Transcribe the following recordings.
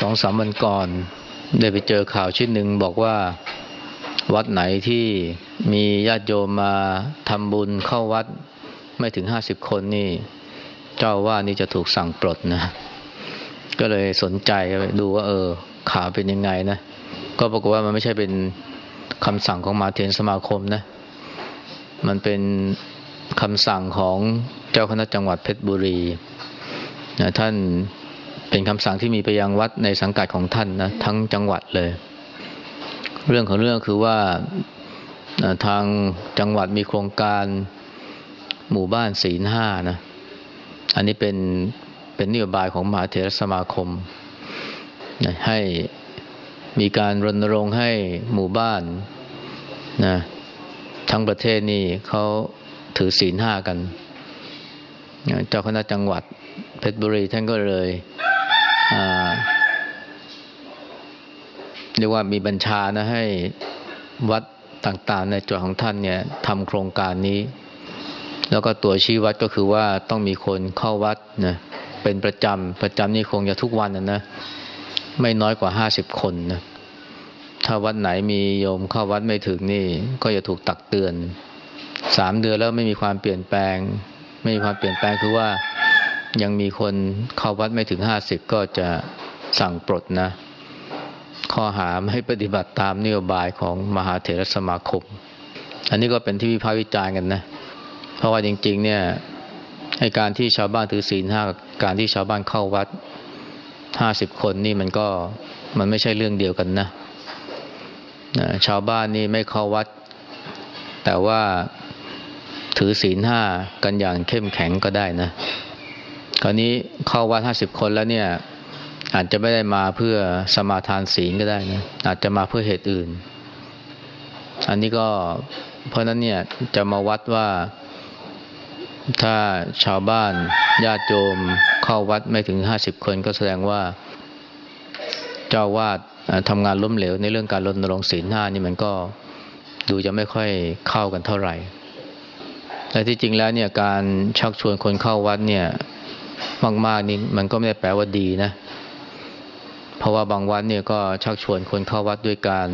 สองสามวันก่อน ได้ไปเจอข่าวชิ้นหนึ่งบอกว่าวัดไหนที่มีญาติโยมมาทำบุญเข้าวัดไม่ถึงห้าสิบคนนี่ เจ้าว่านี่จะถูกสั่งปลดนะ ก็เลยสนใจดูว่า เออ ข่าวเป็นยังไงนะ ก็ปรากฏว่ามันไม่ใช่เป็นคำสั่งของมาเทนสมาคมนะ มันเป็นคำสั่งของเจ้าคณะจังหวัดเพชรบุรีนะท่าน เป็นคำสั่งที่มีไปยังวัดในสังกัดของท่านนะทั้งจังหวัดเลย เรื่องของเรื่องคือว่าทางจังหวัดมีโครงการหมู่บ้านศีลห้านะ อันนี้เป็นเป็นนโยบายของมหาเถรสมาคม ให้มีการรณรงค์ให้หมู่บ้านนะทั้งประเทศนี่เขาถือศีลห้ากัน เจ้าคณะจังหวัดเพชรบุรีท่านก็เลย เรียกว่ามีบัญชานะให้วัดต่างๆ ในจังหวัดของท่านเนี่ยทำโครงการนี้ แล้วก็ตัวชี้วัดก็คือว่าต้องมีคนเข้าวัดนะเป็นประจำประจำนี่คงจะทุกวันนะนะไม่น้อยกว่าห้าสิบคนนะถ้าวัดไหนมีโยมเข้าวัดไม่ถึงนี่ ก็จะถูกตักเตือนสามเดือนแล้วไม่มีความเปลี่ยนแปลง ไม่มีความเปลี่ยนแปลงคือว่า ยังมีคนเข้าวัดไม่ถึงห้าสิบก็จะสั่งปลดนะ ข้อหาให้ปฏิบัติตามนโยบายของมหาเถรสมาคม อันนี้ก็เป็นที่วิพากษ์วิจารณ์กันนะ เพราะว่าจริง ๆ เนี่ยให้การที่ชาวบ้านถือศีลห้าการที่ชาวบ้านเข้าวัดห้าสิบคนนี่มันก็มันไม่ใช่เรื่องเดียวกันนะนะชาวบ้านนี่ไม่เข้าวัด แต่ว่าถือศีลห้ากันอย่างเข้มแข็งก็ได้นะ คราวนี้เข้าวัดห้าสิบคนแล้วเนี่ย อาจจะไม่ได้มาเพื่อสมาทานศีลก็ได้นะอาจจะมาเพื่อเหตุอื่น อันนี้ก็เพราะนั้นเนี่ยจะมาวัดว่าถ้าชาวบ้านญาติโยมเข้าวัดไม่ถึงห้าสิบคนก็แสดงว่าเจ้าวาดทำงานล้มเหลวในเรื่องการรณรงค์ศีลห้านี่มันก็ดูจะไม่ค่อยเข้ากันเท่าไหร่ แต่ที่จริงแล้วเนี่ยการชักชวนคนเข้าวัดเนี่ย มากๆนี่มันก็ไม่ได้แปลว่าดีนะ เพราะว่าบางวัดเนี่ยก็ชักชวนคนเข้าวัดด้วยการ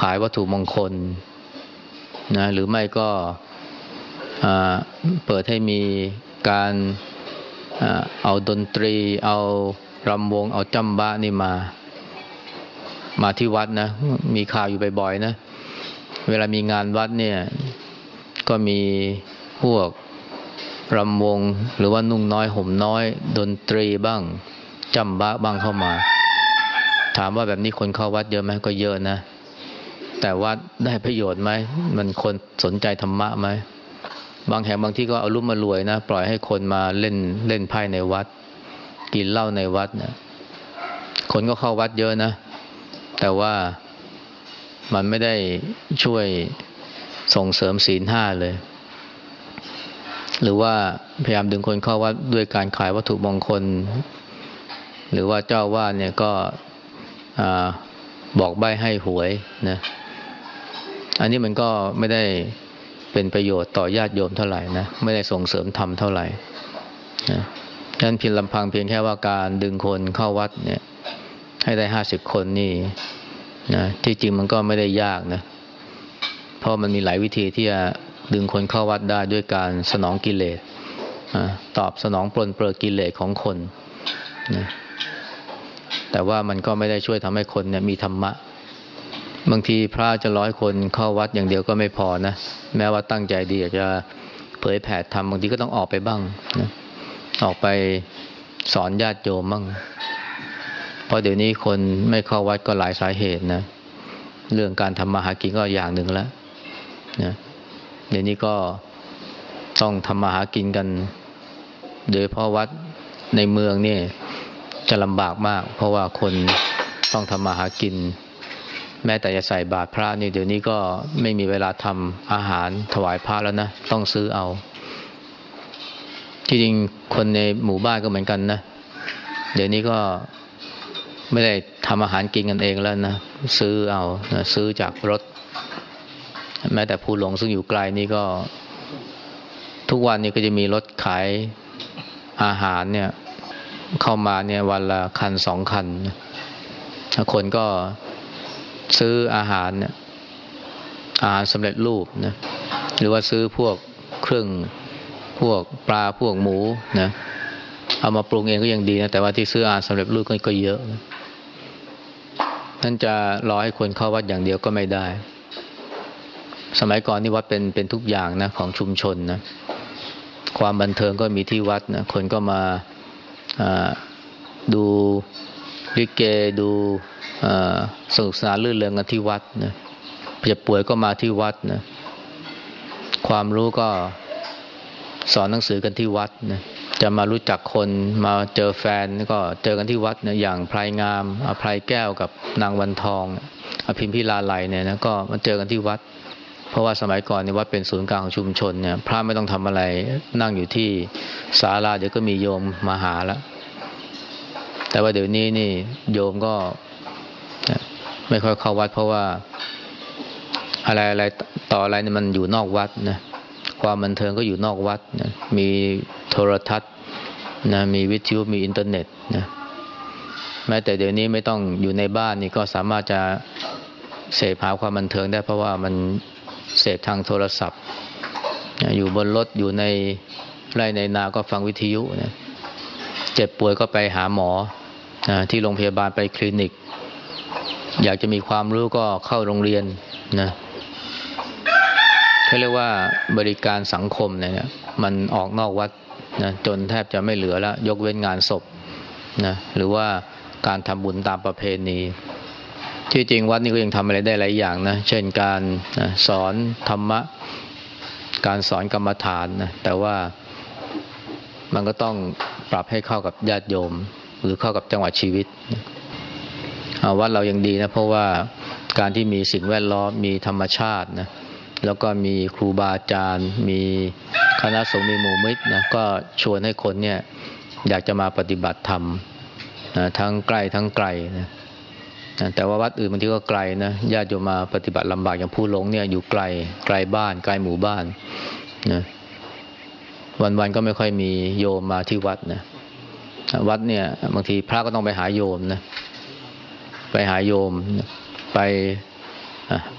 ขายวัตถุมงคลนะหรือไม่ก็เปิดให้มีการเอาดนตรี เอารำวง เอาจำบ้านี่มา มาที่วัดนะ มีข่าวอยู่บ่อยๆนะ เวลามีงานวัดเนี่ย ก็มีพวก รำวงหรือว่านุ่งน้อยห่มน้อย ดนตรีบ้างจำบ้าบ้างเข้ามา ถามว่าแบบนี้คนเข้าวัดเยอะไหมก็เยอะนะ แต่วัดได้ประโยชน์ไหมมันคนสนใจธรรมะไหมบางแห่งบางที่ก็เอารุ่มมารวยนะ ปล่อยให้คนมาเล่นเล่นไพ่ในวัด กินเหล้าในวัดนะคนก็เข้าวัดเยอะนะ แต่ว่ามันไม่ได้ช่วยส่งเสริมศีลห้าเลย หรือว่าพยายามดึงคนเข้าวัดด้วยการขายวัตถุมงคล หรือว่าเจ้าว่าเนี่ยก็บอกใบให้หวยนะอันนี้มันก็ไม่ได้เป็นประโยชน์ต่อญาติโยมเท่าไหร่นะไม่ได้ส่งเสริมธรรมเท่าไหร่นะฉะนั้นเพียงลำพังเพียงแค่ว่าการดึงคนเข้าวัดเนี่ย ให้ได้ห้าสิบคนนี่นะที่จริงมันก็ไม่ได้ยากนะเพราะมันมีหลายวิธีที่จะ ดึงคนเข้าวัดได้ด้วยการสนองกิเลสตอบสนองปลนเปลือกิเลสของคนนะแต่ว่ามันก็ไม่ได้ช่วยทำให้คนเนี่ยมีธรรมะ บางทีพระจะร้อยคนเข้าวัดอย่างเดียวก็ไม่พอนะแม้ว่าตั้งใจดีอยากจะเผยแผ่ธรรมบางทีก็ต้องออกไปบ้างนะออกไปสอนญาติโยมบ้างเพราะเดี๋ยวนี้คนไม่เข้าวัดก็หลายสาเหตุนะ เรื่องการทำมาหากินก็อย่างหนึ่งแล้วนะ เดี๋ยวนี้ก็ต้องทำมาหากินกัน โดยเพราะวัดในเมืองนี่จะลำบากมาก เพราะว่าคนต้องทำมาหากิน แม้แต่จะใส่บาตรพระนี่เดี๋ยวนี้ก็ไม่มีเวลาทำอาหารถวายพระแล้วนะ ต้องซื้อเอา ที่จริงคนในหมู่บ้านก็เหมือนกันนะ เดี๋ยวนี้ก็ไม่ได้ทำอาหารกินกันเองแล้วนะ ซื้อเอานะซื้อจากรถ แม้แต่ภูหลงซึ่งอยู่ไกลนี่ก็ ทุกวันนี้ก็จะมีรถขายอาหารเนี่ย เข้ามาเนี่ยวันละคันสองคันคนก็ซื้ออาหารเนี่ยอาหารสำเร็จรูปนะหรือว่าซื้อพวกเครื่องพวกปลาพวกหมูนะเอามาปรุงเองก็ยังดีนะแต่ว่าที่ซื้ออาหารสำเร็จรูปก็เยอะนะนั่นจะรอให้คนเข้าวัดอย่างเดียวก็ไม่ได้ สมัยก่อนนี่วัดเป็นเป็นทุกอย่างนะของชุมชนนะความบันเทิงก็มีที่วัดนะคนก็มาดูลิเกดูสนุกสนานลื่นเริงกันที่วัดนะจะป่วยก็มาที่วัดนะความรู้ก็สอนหนังสือกันที่วัดนะจะมารู้จักคนมาเจอแฟนก็เจอกันที่วัดนะอย่างพลายงามอภัยแก้วกับนางวันทอง อภิมพิลาไลเนี่ยนะก็มาเจอกันที่วัด เพราะว่าสมัยก่อนเนี่ยวัดเป็นศูนย์กลางของชุมชนเนี่ยพระไม่ต้องทำอะไรนั่งอยู่ที่ศาลาเดี๋ยวก็มีโยมมาหาแล้วแต่ว่าเดี๋ยวนี้นี่โยมก็ไม่ค่อยเข้าวัด เพราะว่าอะไรอะไรต่ออะไรเนี่ยมันอยู่นอกวัดนะความบันเทิงก็อยู่นอกวัดนะมีโทรทัศน์นะมีวิทยุมีอินเทอร์เน็ตนะแม้แต่เดี๋ยวนี้ไม่ต้องอยู่ในบ้านนี่ก็สามารถจะเสพหาความบันเทิงได้เพราะว่ามัน เสพทางโทรศัพท์ อยู่บนรถอยู่ในไร่ในนาก็ฟังวิทยุนะเจ็บป่วยก็ไปหาหมอที่โรงพยาบาลไปคลินิก อยากจะมีความรู้ก็เข้าโรงเรียนนะเขาเรียกว่าบริการสังคมเนี่ยมันออกนอกวัดนะจนแทบจะไม่เหลือแล้ว ยกเว้นงานศพนะหรือว่าการทำบุญตามประเพณี ที่จริงวัดนี่ก็ยังทำอะไรได้หลายอย่างนะ เช่นการสอนธรรมะ การสอนกรรมฐานนะ แต่ว่ามันก็ต้องปรับให้เข้ากับญาติโยม หรือเข้ากับจังหวะชีวิตวัดเรายังดีนะเพราะว่าการที่มีสิ่งแวดล้อมมีธรรมชาตินะแล้วก็มีครูบาอาจารย์ มีคณะสงฆ์มีหมู่มิตรนะก็ชวนให้คนเนี่ยอยากจะมาปฏิบัติธรรมนะทั้งใกล้ทั้งไกลนะ แต่ว่าวัดอื่นบางทีก็ไกลนะญาติโยมมาปฏิบัติลำบากอย่างผู้หลงเนี่ยอยู่ไกลไกลบ้านไกลหมู่บ้านนะวันๆก็ไม่ค่อยมีโยมมาที่วัดนะวัดเนี่ย บางทีพระก็ต้องไปหาโยมนะไปหาโยมไป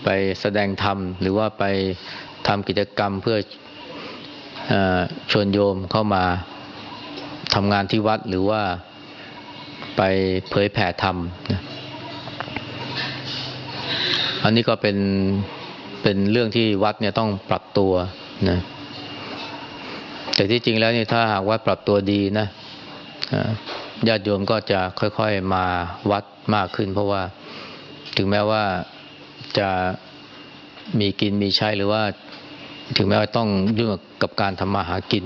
ไปแสดงธรรม หรือว่าไปทำกิจกรรมเพื่ออชวนโยมเข้ามาทำงานที่วัดหรือว่าไปเผยแผ่ธรรมนะ อันนี้ก็เป็นเป็นเรื่องที่วัดเนี่ยต้องปรับตัวนะแต่ที่จริงแล้วนี่ถ้าหากวัดปรับตัวดีนะญาติโยมก็จะค่อยๆมาวัดมากขึ้น เพราะว่าถึงแม้ว่าจะมีกินมีใช้หรือว่า ถึงแม้ว่าต้องยุ่งกับการทำมาหากิน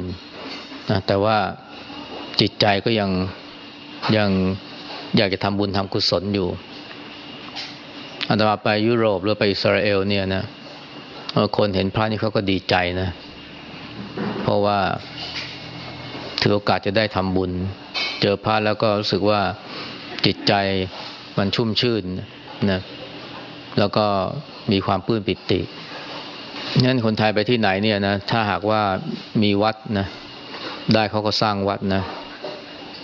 นะแต่ว่าจิตใจก็ยังยังอยากจะทำบุญทำกุศลอยู่ อันตมาไปยุโรปหรือไปอิสราเอลเนี่ยนะคนเห็นพระนี่เขาก็ดีใจนะ เพราะว่าถือโอกาสจะได้ทำบุญ เจอพระแล้วก็รู้สึกว่าจิตใจมันชุ่มชื่นนะแล้วก็มีความปื้นปิติงั้นคนไทยไปที่ไหนเนี่ยนะถ้าหากว่ามีวัดนะได้เขาก็สร้างวัดนะ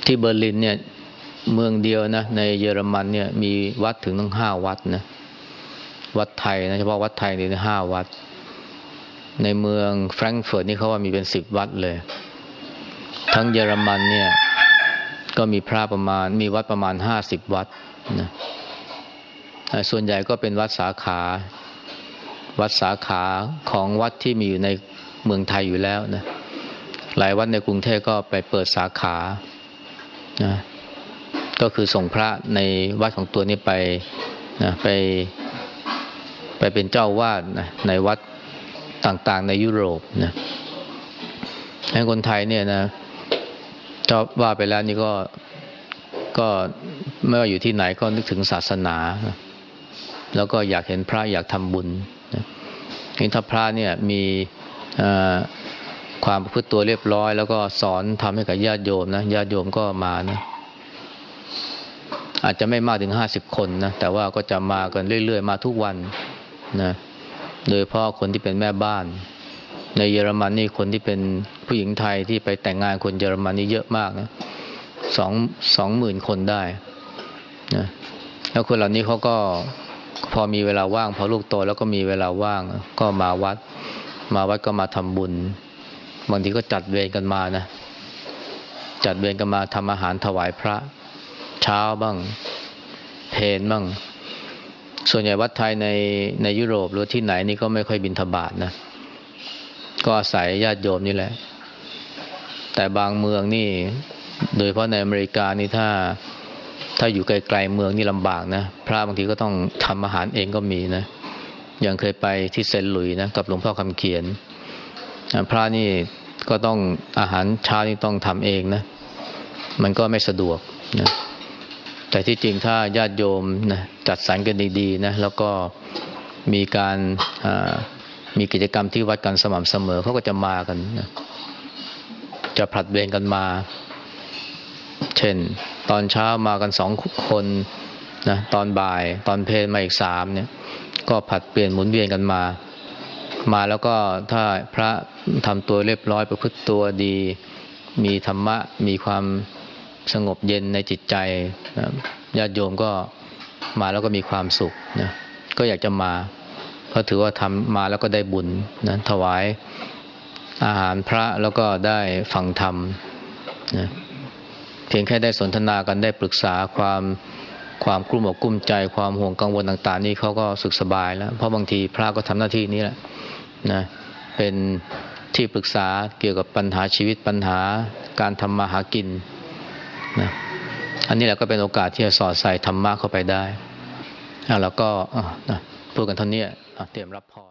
ที่เบอร์ลินเนี่ย เมืองเดียวนะในเยอรมันเนี่ยมีวัดถึงตั้งห้าวัดนะวัดไทยนะเฉพาะวัดไทยนี่ห้าวัด ในเมืองแฟรงก์เฟิร์ตนี่เขาว่ามีเป็นสิบวัดเลย ทั้งเยอรมันเนี่ยก็มีพระประมาณมีวัดประมาณห้าสิบวัดนะส่วนใหญ่ก็เป็นวัดสาขา วัดสาขาของวัดที่มีอยู่ในเมืองไทยอยู่แล้วนะหลายวัดในกรุงเทพก็ไปเปิดสาขานะ ก็คือส่งพระในวัดของตัวนี้ไปนะไป ไปเป็นเจ้าวาดนะในวัดต่างๆ ในยุโรปนะให้คนไทยเนี่ยนะเจ้าว่าไปแล้วนี่ก็ก็ไม่ว่าอยู่ที่ไหนก็นึกถึงศาสนา แล้วก็อยากเห็นพระอยากทำบุญนะถ้าพระเนี่ยมีความประพฤติตัวเรียบร้อย แล้วก็สอนทำให้กับญาติโยมนะญาติโยมก็มานะ อาจจะไม่มากถึงห้าสิบคนนะแต่ว่าก็จะมากันเรื่อย ๆ มาทุกวันนะโดยเพราะคนที่เป็นแม่บ้าน ในเยอรมันนี่คนที่เป็นผู้หญิงไทยที่ไปแต่งงานคนเยอรมันนี่เยอะมากนะสองสองหมื่นคนได้นะแล้วคนเหล่านี้เขาก็พอมีเวลาว่าง พอลูกโตแล้วก็มีเวลาว่าง ก็มาวัด มาวัดก็มาทำบุญบางทีก็จัดเวรกันมานะจัดเวรกันมาทำอาหารถวายพระ เช้าบ้าง เพนบ้าง ส่วนใหญ่วัดไทยในในยุโรปหรือที่ไหนนี่ก็ไม่ค่อยบินทบาทนะ ก็อาศัยญาติโยมนี่แหละ แต่บางเมืองนี่ โดยเฉพาะในอเมริกานี่ถ้าถ้าอยู่ไกลๆเมืองนี่ลำบากนะ พระบางทีก็ต้องทำอาหารเองก็มีนะ อย่างเคยไปที่เซนต์หลุยส์นะกับหลวงพ่อคำเขียน พระนี่ก็ต้องอาหารเช้านี่ต้องทำเองนะ มันก็ไม่สะดวกนะ แต่ที่จริงถ้าญาติโยมนะจัดสรรกันดีๆนะแล้วก็มีการมีกิจกรรมที่วัดกันสม่ำเสมอเขาก็จะมากันนะจะผลัดเวรกันมา เช่น ตอนเช้ามากันสองคนนะตอนบ่ายตอนเพลมาอีกสามเนี่ย ก็ผัดเปลี่ยนหมุนเวียนกันมา มาแล้วก็ถ้าพระทำตัวเรียบร้อยประพฤติตัวดี มีธรรมะมีความ สงบเย็นในจิตใจนะญาติโยมก็มาแล้วก็มีความสุขนะก็อยากจะมาเพราะถือว่าทำมาแล้วก็ได้บุญนะถวายอาหารพระแล้วก็ได้ฟังธรรมนะเพียงแค่ได้สนทนากันได้ปรึกษาความความกลุ้มอกกลุ้มใจความห่วงกังวลต่าง ๆ นี่เขาก็สุขสบายแล้ว เพราะบางทีพระก็ทำหน้าที่นี้แหละนะเป็นที่ปรึกษาเกี่ยวกับปัญหาชีวิตปัญหาการทำมาหากิน นะอันนี้แหละก็เป็นโอกาสที่จะสอดใส่ธรรมะเข้าไปได้แล้วก็พูดกันเท่านี้เตรียมรับพร